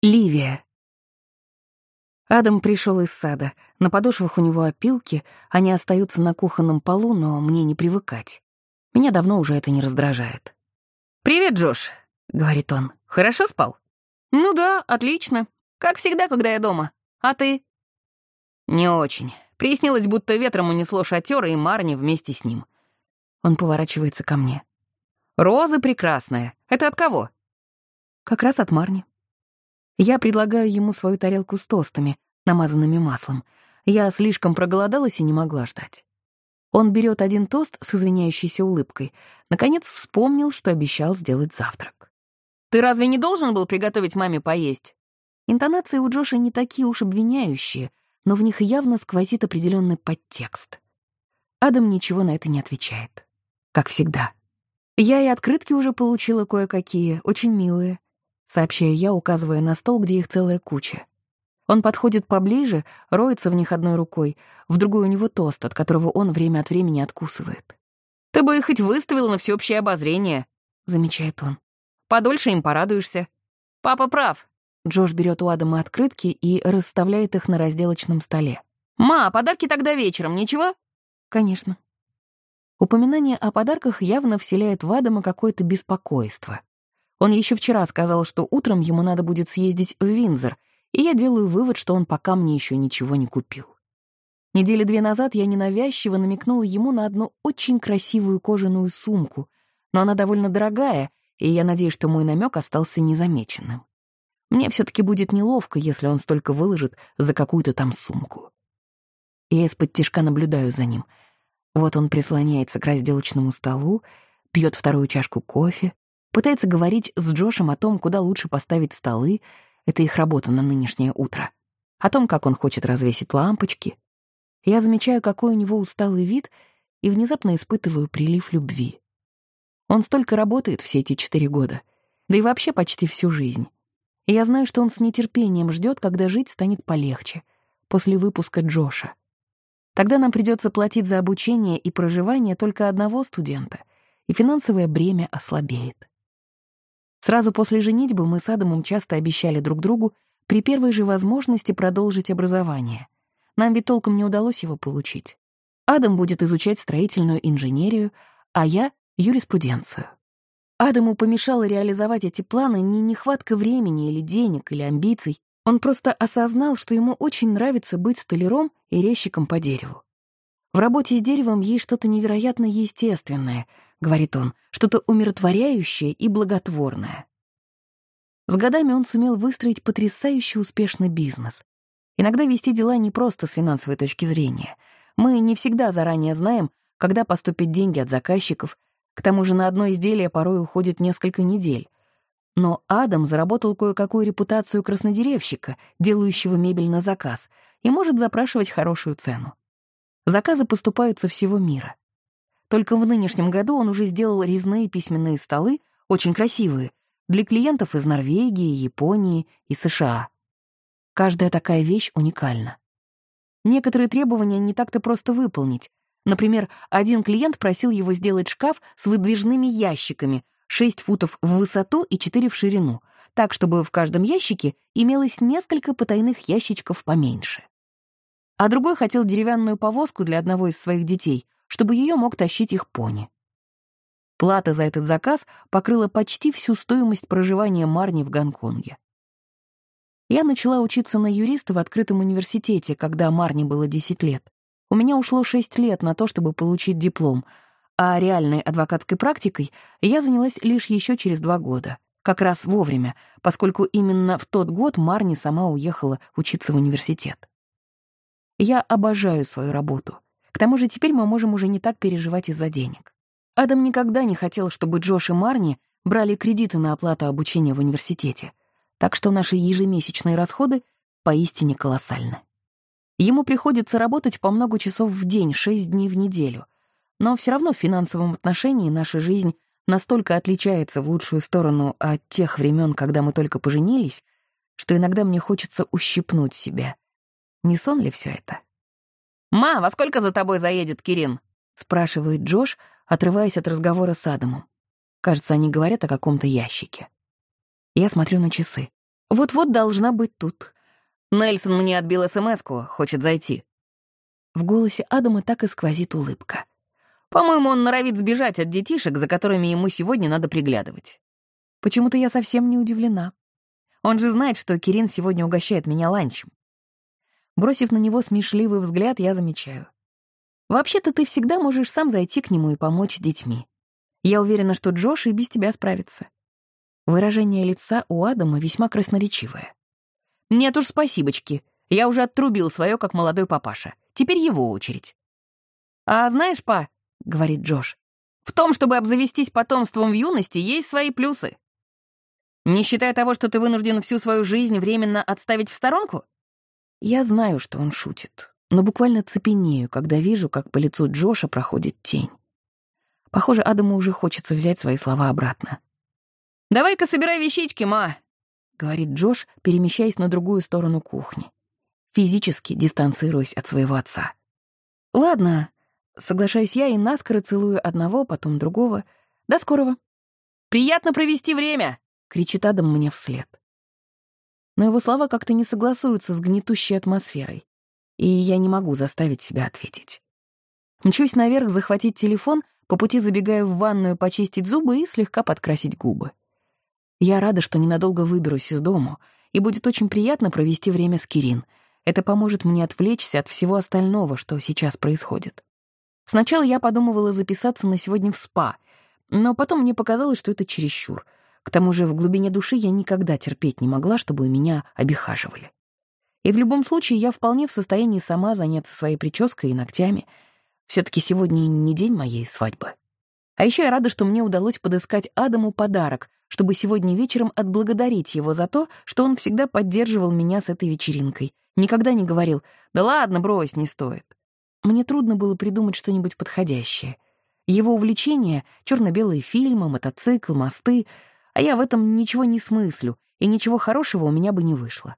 Ливия. Адам пришел из сада. На подошвах у него опилки, они остаются на кухонном полу, но мне не привыкать. Меня давно уже это не раздражает. «Привет, Джош», — говорит он. «Хорошо спал?» «Ну да, отлично. Как всегда, когда я дома. А ты?» «Не очень. Приснилось, будто ветром унесло шатер и Марни вместе с ним». Он поворачивается ко мне. «Роза прекрасная. Это от кого?» «Как раз от Марни». Я предлагаю ему свою тарелку с тостами, намазанными маслом. Я слишком проголодалась и не могла ждать. Он берет один тост с извиняющейся улыбкой. Наконец вспомнил, что обещал сделать завтрак. «Ты разве не должен был приготовить маме поесть?» Интонации у Джоша не такие уж обвиняющие, но в них явно сквозит определенный подтекст. Адам ничего на это не отвечает. Как всегда. Я и открытки уже получила кое-какие, очень милые сообщаю я, указывая на стол, где их целая куча. Он подходит поближе, роется в них одной рукой, в другой у него тост, от которого он время от времени откусывает. «Ты бы их хоть выставил на всеобщее обозрение», — замечает он. «Подольше им порадуешься. Папа прав». Джош берет у Адама открытки и расставляет их на разделочном столе. «Ма, подарки тогда вечером, ничего?» «Конечно». Упоминание о подарках явно вселяет в Адама какое-то беспокойство. Он еще вчера сказал, что утром ему надо будет съездить в Винзор, и я делаю вывод, что он пока мне еще ничего не купил. Недели две назад я ненавязчиво намекнула ему на одну очень красивую кожаную сумку, но она довольно дорогая, и я надеюсь, что мой намек остался незамеченным. Мне все-таки будет неловко, если он столько выложит за какую-то там сумку. Я из-под тишка наблюдаю за ним. Вот он прислоняется к разделочному столу, пьет вторую чашку кофе, Пытается говорить с Джошем о том, куда лучше поставить столы, это их работа на нынешнее утро. О том, как он хочет развесить лампочки. Я замечаю, какой у него усталый вид, и внезапно испытываю прилив любви. Он столько работает все эти четыре года, да и вообще почти всю жизнь. И я знаю, что он с нетерпением ждет, когда жить станет полегче, после выпуска Джоша. Тогда нам придется платить за обучение и проживание только одного студента, и финансовое бремя ослабеет. Сразу после женитьбы мы с Адамом часто обещали друг другу при первой же возможности продолжить образование. Нам ведь толком не удалось его получить. Адам будет изучать строительную инженерию, а я — юриспруденцию. Адаму помешало реализовать эти планы не нехватка времени или денег, или амбиций. Он просто осознал, что ему очень нравится быть столяром и резчиком по дереву. В работе с деревом есть что-то невероятно естественное —— говорит он, — что-то умиротворяющее и благотворное. С годами он сумел выстроить потрясающе успешный бизнес. Иногда вести дела не просто с финансовой точки зрения. Мы не всегда заранее знаем, когда поступят деньги от заказчиков, к тому же на одно изделие порой уходит несколько недель. Но Адам заработал кое-какую репутацию краснодеревщика, делающего мебель на заказ, и может запрашивать хорошую цену. Заказы поступают со всего мира. Только в нынешнем году он уже сделал резные письменные столы, очень красивые, для клиентов из Норвегии, Японии и США. Каждая такая вещь уникальна. Некоторые требования не так-то просто выполнить. Например, один клиент просил его сделать шкаф с выдвижными ящиками 6 футов в высоту и 4 в ширину, так, чтобы в каждом ящике имелось несколько потайных ящичков поменьше. А другой хотел деревянную повозку для одного из своих детей — чтобы ее мог тащить их пони. Плата за этот заказ покрыла почти всю стоимость проживания Марни в Гонконге. Я начала учиться на юриста в открытом университете, когда Марни было 10 лет. У меня ушло 6 лет на то, чтобы получить диплом, а реальной адвокатской практикой я занялась лишь еще через два года. Как раз вовремя, поскольку именно в тот год Марни сама уехала учиться в университет. Я обожаю свою работу — к тому же теперь мы можем уже не так переживать из-за денег. Адам никогда не хотел, чтобы Джош и Марни брали кредиты на оплату обучения в университете, так что наши ежемесячные расходы поистине колоссальны. Ему приходится работать по много часов в день, шесть дней в неделю, но все равно в финансовом отношении наша жизнь настолько отличается в лучшую сторону от тех времен, когда мы только поженились, что иногда мне хочется ущипнуть себя. Не сон ли все это? «Ма, во сколько за тобой заедет Кирин?» — спрашивает Джош, отрываясь от разговора с Адамом. Кажется, они говорят о каком-то ящике. Я смотрю на часы. Вот-вот должна быть тут. Нельсон мне отбил смс хочет зайти. В голосе Адама так и сквозит улыбка. По-моему, он норовит сбежать от детишек, за которыми ему сегодня надо приглядывать. Почему-то я совсем не удивлена. Он же знает, что Кирин сегодня угощает меня ланчем. Бросив на него смешливый взгляд, я замечаю. Вообще-то ты всегда можешь сам зайти к нему и помочь детьми. Я уверена, что Джош и без тебя справится. Выражение лица у Адама весьма красноречивое. Нет уж, спасибочки. Я уже отрубил свое, как молодой папаша. Теперь его очередь. А знаешь, па, — говорит Джош, — в том, чтобы обзавестись потомством в юности, есть свои плюсы. Не считая того, что ты вынужден всю свою жизнь временно отставить в сторонку? Я знаю, что он шутит, но буквально цепенею, когда вижу, как по лицу Джоша проходит тень. Похоже, Адаму уже хочется взять свои слова обратно. «Давай-ка собирай вещички, ма», — говорит Джош, перемещаясь на другую сторону кухни, физически дистанцируясь от своего отца. «Ладно», — соглашаюсь я и наскоро целую одного, потом другого. «До скорого». «Приятно провести время», — кричит Адам мне вслед. Но его слова как-то не согласуются с гнетущей атмосферой, и я не могу заставить себя ответить. Мчусь наверх захватить телефон, по пути забегаю в ванную почистить зубы и слегка подкрасить губы. Я рада, что ненадолго выберусь из дому, и будет очень приятно провести время с Кирин. Это поможет мне отвлечься от всего остального, что сейчас происходит. Сначала я подумывала записаться на сегодня в СПА, но потом мне показалось, что это чересчур. К тому же в глубине души я никогда терпеть не могла, чтобы меня обихаживали. И в любом случае я вполне в состоянии сама заняться своей прической и ногтями. все таки сегодня не день моей свадьбы. А еще я рада, что мне удалось подыскать Адаму подарок, чтобы сегодня вечером отблагодарить его за то, что он всегда поддерживал меня с этой вечеринкой. Никогда не говорил «Да ладно, брось, не стоит». Мне трудно было придумать что-нибудь подходящее. Его увлечение — черно-белые фильмы, мотоцикл, мосты, а я в этом ничего не смыслю, и ничего хорошего у меня бы не вышло.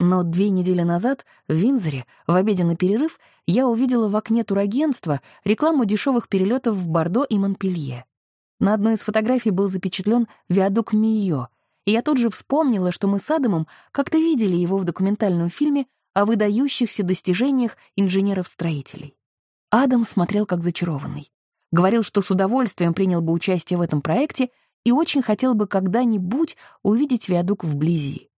Но две недели назад в Винзоре, в обеденный перерыв, я увидела в окне турагентства рекламу дешевых перелетов в Бордо и Монпелье. На одной из фотографий был запечатлен виадук Мийо, и я тут же вспомнила, что мы с Адамом как-то видели его в документальном фильме о выдающихся достижениях инженеров-строителей. Адам смотрел как зачарованный. Говорил, что с удовольствием принял бы участие в этом проекте и очень хотел бы когда-нибудь увидеть виадук вблизи.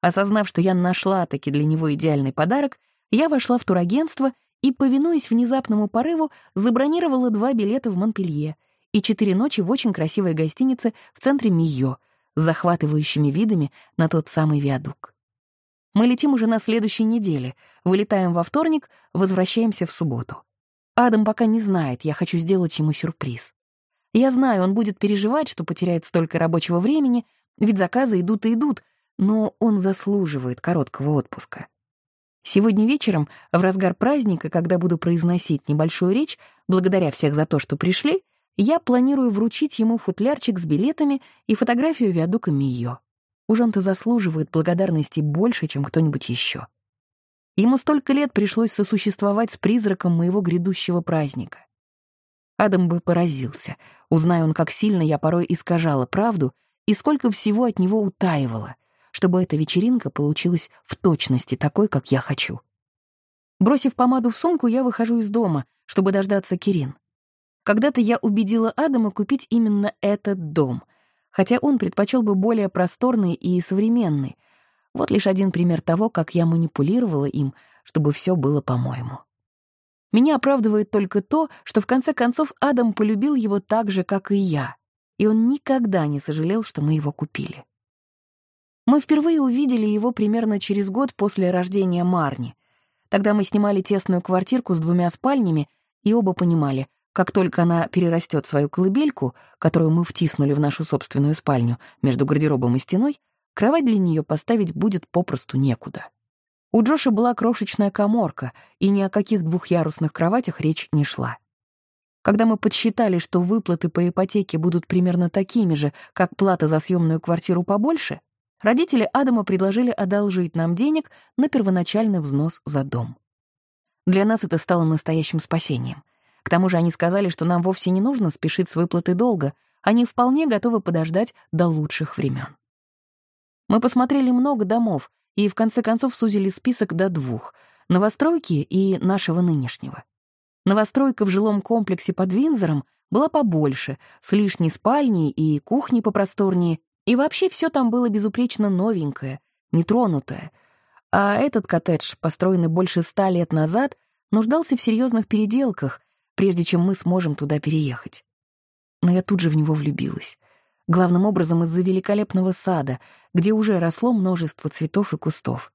Осознав, что я нашла таки для него идеальный подарок, я вошла в турагентство и, повинуясь внезапному порыву, забронировала два билета в Монпелье и четыре ночи в очень красивой гостинице в центре Мийо с захватывающими видами на тот самый виадук. Мы летим уже на следующей неделе, вылетаем во вторник, возвращаемся в субботу. Адам пока не знает, я хочу сделать ему сюрприз. Я знаю, он будет переживать, что потеряет столько рабочего времени, ведь заказы идут и идут, но он заслуживает короткого отпуска. Сегодня вечером, в разгар праздника, когда буду произносить небольшую речь, благодаря всех за то, что пришли, я планирую вручить ему футлярчик с билетами и фотографию виадука Мийо. Уж он-то заслуживает благодарности больше, чем кто-нибудь еще. Ему столько лет пришлось сосуществовать с призраком моего грядущего праздника. Адам бы поразился, узная он, как сильно я порой искажала правду и сколько всего от него утаивала — чтобы эта вечеринка получилась в точности такой, как я хочу. Бросив помаду в сумку, я выхожу из дома, чтобы дождаться Кирин. Когда-то я убедила Адама купить именно этот дом, хотя он предпочел бы более просторный и современный. Вот лишь один пример того, как я манипулировала им, чтобы все было по-моему. Меня оправдывает только то, что в конце концов Адам полюбил его так же, как и я, и он никогда не сожалел, что мы его купили. Мы впервые увидели его примерно через год после рождения Марни. Тогда мы снимали тесную квартирку с двумя спальнями и оба понимали, как только она перерастет свою колыбельку, которую мы втиснули в нашу собственную спальню между гардеробом и стеной, кровать для нее поставить будет попросту некуда. У Джоша была крошечная коморка, и ни о каких двухъярусных кроватях речь не шла. Когда мы подсчитали, что выплаты по ипотеке будут примерно такими же, как плата за съемную квартиру побольше, родители Адама предложили одолжить нам денег на первоначальный взнос за дом. Для нас это стало настоящим спасением. К тому же они сказали, что нам вовсе не нужно спешить с выплатой долга, они вполне готовы подождать до лучших времен. Мы посмотрели много домов и в конце концов сузили список до двух — новостройки и нашего нынешнего. Новостройка в жилом комплексе под Винзором была побольше, с лишней спальней и кухней попросторнее, и вообще все там было безупречно новенькое, нетронутое. А этот коттедж, построенный больше ста лет назад, нуждался в серьезных переделках, прежде чем мы сможем туда переехать. Но я тут же в него влюбилась. Главным образом из-за великолепного сада, где уже росло множество цветов и кустов.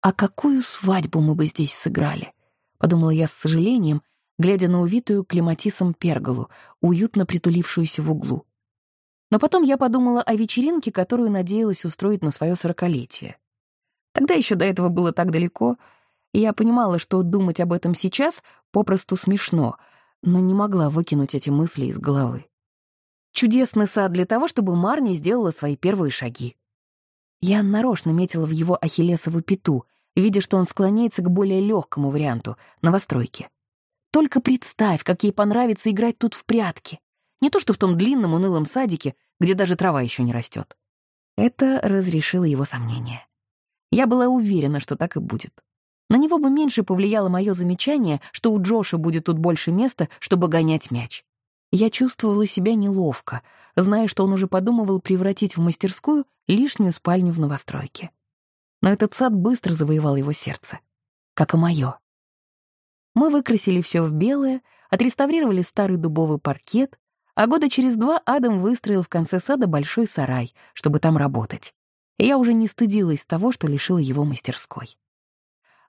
«А какую свадьбу мы бы здесь сыграли?» — подумала я с сожалением, глядя на увитую клематисом перголу, уютно притулившуюся в углу. Но потом я подумала о вечеринке, которую надеялась устроить на свое сорокалетие. Тогда еще до этого было так далеко, и я понимала, что думать об этом сейчас попросту смешно, но не могла выкинуть эти мысли из головы. Чудесный сад для того, чтобы Марни сделала свои первые шаги. Я нарочно метила в его ахиллесову пяту, видя, что он склоняется к более легкому варианту — новостройке. Только представь, как ей понравится играть тут в прятки. Не то что в том длинном унылом садике, где даже трава еще не растет. Это разрешило его сомнения. Я была уверена, что так и будет. На него бы меньше повлияло мое замечание, что у Джоша будет тут больше места, чтобы гонять мяч. Я чувствовала себя неловко, зная, что он уже подумывал превратить в мастерскую лишнюю спальню в новостройке. Но этот сад быстро завоевал его сердце, как и мое. Мы выкрасили все в белое, отреставрировали старый дубовый паркет, а года через два Адам выстроил в конце сада большой сарай, чтобы там работать. И я уже не стыдилась того, что лишила его мастерской.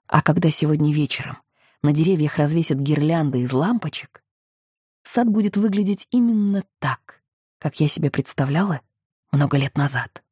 А когда сегодня вечером на деревьях развесят гирлянды из лампочек, сад будет выглядеть именно так, как я себе представляла много лет назад.